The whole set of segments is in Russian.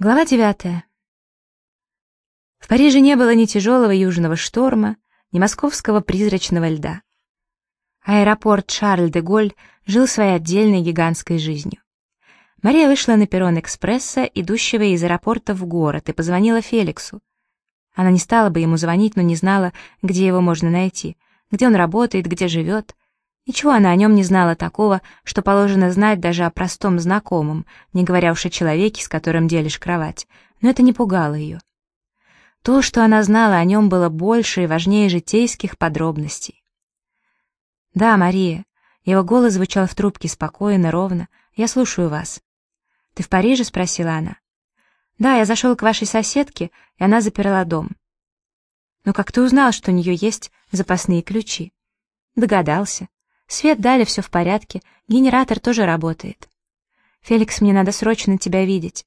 Глава девятая. В Париже не было ни тяжелого южного шторма, ни московского призрачного льда. Аэропорт Шарль-де-Голь жил своей отдельной гигантской жизнью. Мария вышла на перрон экспресса, идущего из аэропорта в город, и позвонила Феликсу. Она не стала бы ему звонить, но не знала, где его можно найти, где он работает, где живет — Ничего она о нем не знала такого, что положено знать даже о простом знакомом, не говоря уж о человеке, с которым делишь кровать, но это не пугало ее. То, что она знала о нем, было больше и важнее житейских подробностей. «Да, Мария», его голос звучал в трубке спокойно, ровно, «я слушаю вас». «Ты в Париже?» — спросила она. «Да, я зашел к вашей соседке, и она заперла дом». «Но как ты узнал, что у нее есть запасные ключи?» «Догадался. Свет дали, все в порядке, генератор тоже работает. Феликс, мне надо срочно тебя видеть.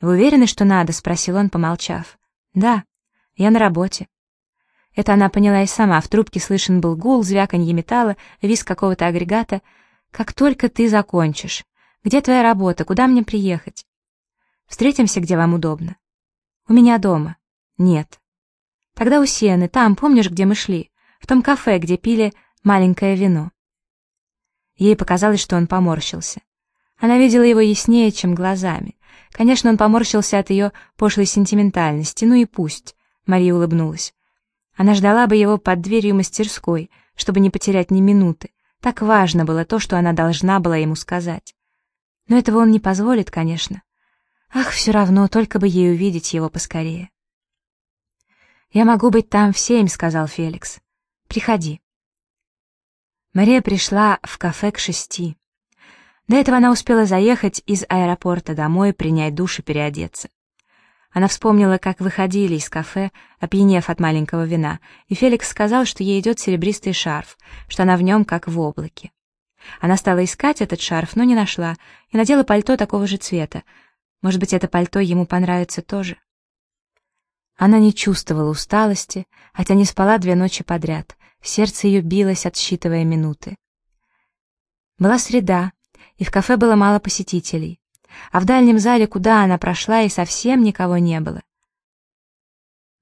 Вы уверены, что надо? спросил он, помолчав. Да, я на работе. Это она поняла и сама. В трубке слышен был гул, звяканье металла, визг какого-то агрегата. Как только ты закончишь. Где твоя работа? Куда мне приехать? Встретимся, где вам удобно. У меня дома. Нет. Тогда у Сены, там, помнишь, где мы шли? В том кафе, где пили маленькое вино. Ей показалось, что он поморщился. Она видела его яснее, чем глазами. Конечно, он поморщился от ее пошлой сентиментальности, ну и пусть. Мария улыбнулась. Она ждала бы его под дверью мастерской, чтобы не потерять ни минуты. Так важно было то, что она должна была ему сказать. Но этого он не позволит, конечно. Ах, все равно, только бы ей увидеть его поскорее. «Я могу быть там в семь», — сказал Феликс. «Приходи». Мария пришла в кафе к шести. До этого она успела заехать из аэропорта домой, принять душ и переодеться. Она вспомнила, как выходили из кафе, опьянев от маленького вина, и Феликс сказал, что ей идет серебристый шарф, что она в нем как в облаке. Она стала искать этот шарф, но не нашла, и надела пальто такого же цвета. Может быть, это пальто ему понравится тоже. Она не чувствовала усталости, хотя не спала две ночи подряд, Сердце ее билось, отсчитывая минуты. Была среда, и в кафе было мало посетителей, а в дальнем зале, куда она прошла, и совсем никого не было.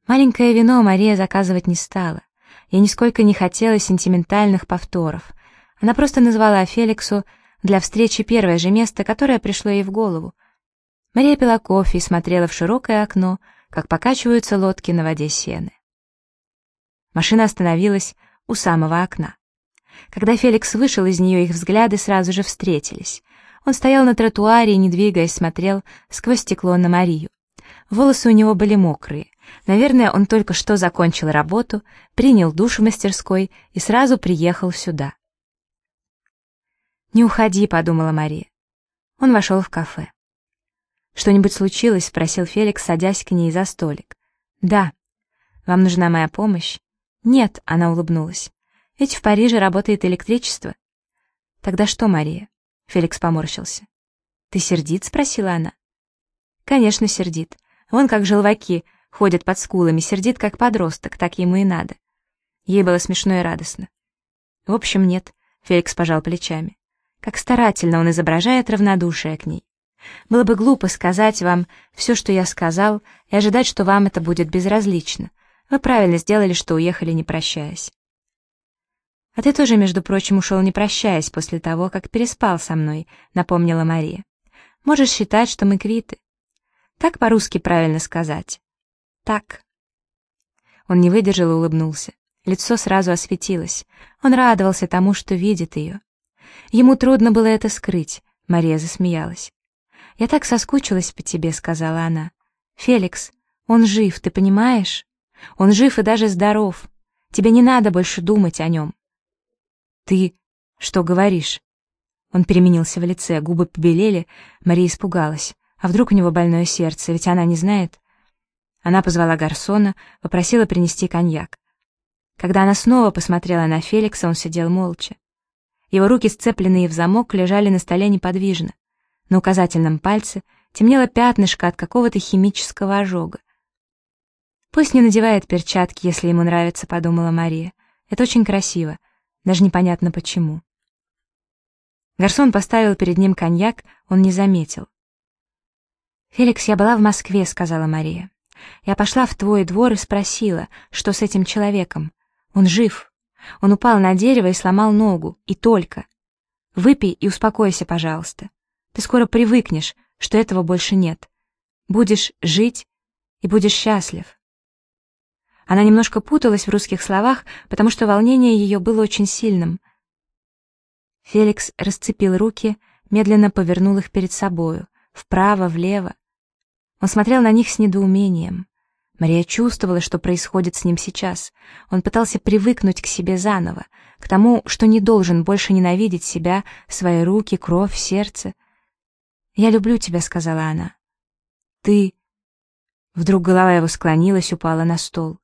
Маленькое вино Мария заказывать не стала. Ей нисколько не хотелось сентиментальных повторов. Она просто назвала Феликсу для встречи первое же место, которое пришло ей в голову. Мария пила кофе и смотрела в широкое окно, как покачиваются лодки на воде сены. Машина остановилась у самого окна. Когда Феликс вышел из нее, их взгляды сразу же встретились. Он стоял на тротуаре и, не двигаясь, смотрел сквозь стекло на Марию. Волосы у него были мокрые. Наверное, он только что закончил работу, принял душ в мастерской и сразу приехал сюда. «Не уходи», — подумала Мария. Он вошел в кафе. «Что-нибудь случилось?» — спросил Феликс, садясь к ней за столик. «Да. Вам нужна моя помощь?» «Нет», — она улыбнулась. «Ведь в Париже работает электричество». «Тогда что, Мария?» — Феликс поморщился. «Ты сердит?» — спросила она. «Конечно, сердит. Вон как желваки ходят под скулами, сердит как подросток, так ему и надо». Ей было смешно и радостно. «В общем, нет», — Феликс пожал плечами. «Как старательно он изображает равнодушие к ней. Было бы глупо сказать вам все, что я сказал, и ожидать, что вам это будет безразлично. Вы правильно сделали, что уехали, не прощаясь. А ты тоже, между прочим, ушел не прощаясь после того, как переспал со мной, напомнила Мария. Можешь считать, что мы квиты. Так по-русски правильно сказать. Так. Он не выдержал и улыбнулся. Лицо сразу осветилось. Он радовался тому, что видит ее. Ему трудно было это скрыть. Мария засмеялась. «Я так соскучилась по тебе», — сказала она. «Феликс, он жив, ты понимаешь?» Он жив и даже здоров. Тебе не надо больше думать о нем. Ты что говоришь? Он переменился в лице, губы побелели, Мария испугалась. А вдруг у него больное сердце, ведь она не знает. Она позвала гарсона, попросила принести коньяк. Когда она снова посмотрела на Феликса, он сидел молча. Его руки, сцепленные в замок, лежали на столе неподвижно. На указательном пальце темнело пятнышко от какого-то химического ожога. «Пусть не надевает перчатки, если ему нравится», — подумала Мария. «Это очень красиво, даже непонятно почему». Гарсон поставил перед ним коньяк, он не заметил. «Феликс, я была в Москве», — сказала Мария. «Я пошла в твой двор и спросила, что с этим человеком. Он жив. Он упал на дерево и сломал ногу. И только. Выпей и успокойся, пожалуйста. Ты скоро привыкнешь, что этого больше нет. Будешь жить и будешь счастлив». Она немножко путалась в русских словах, потому что волнение ее было очень сильным. Феликс расцепил руки, медленно повернул их перед собою, вправо, влево. Он смотрел на них с недоумением. Мария чувствовала, что происходит с ним сейчас. Он пытался привыкнуть к себе заново, к тому, что не должен больше ненавидеть себя, свои руки, кровь, сердце. «Я люблю тебя», — сказала она. «Ты...» Вдруг голова его склонилась, упала на стол.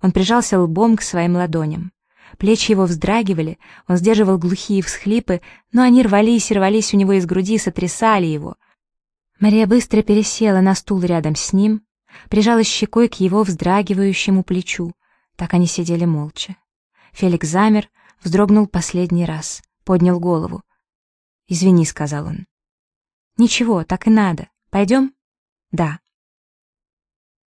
Он прижался лбом к своим ладоням. Плечи его вздрагивали, он сдерживал глухие всхлипы, но они рвались и рвались у него из груди, сотрясали его — Мария быстро пересела на стул рядом с ним, прижалась щекой к его вздрагивающему плечу. Так они сидели молча. Феликс замер, вздрогнул последний раз, поднял голову. «Извини», — сказал он. «Ничего, так и надо. Пойдем?» «Да».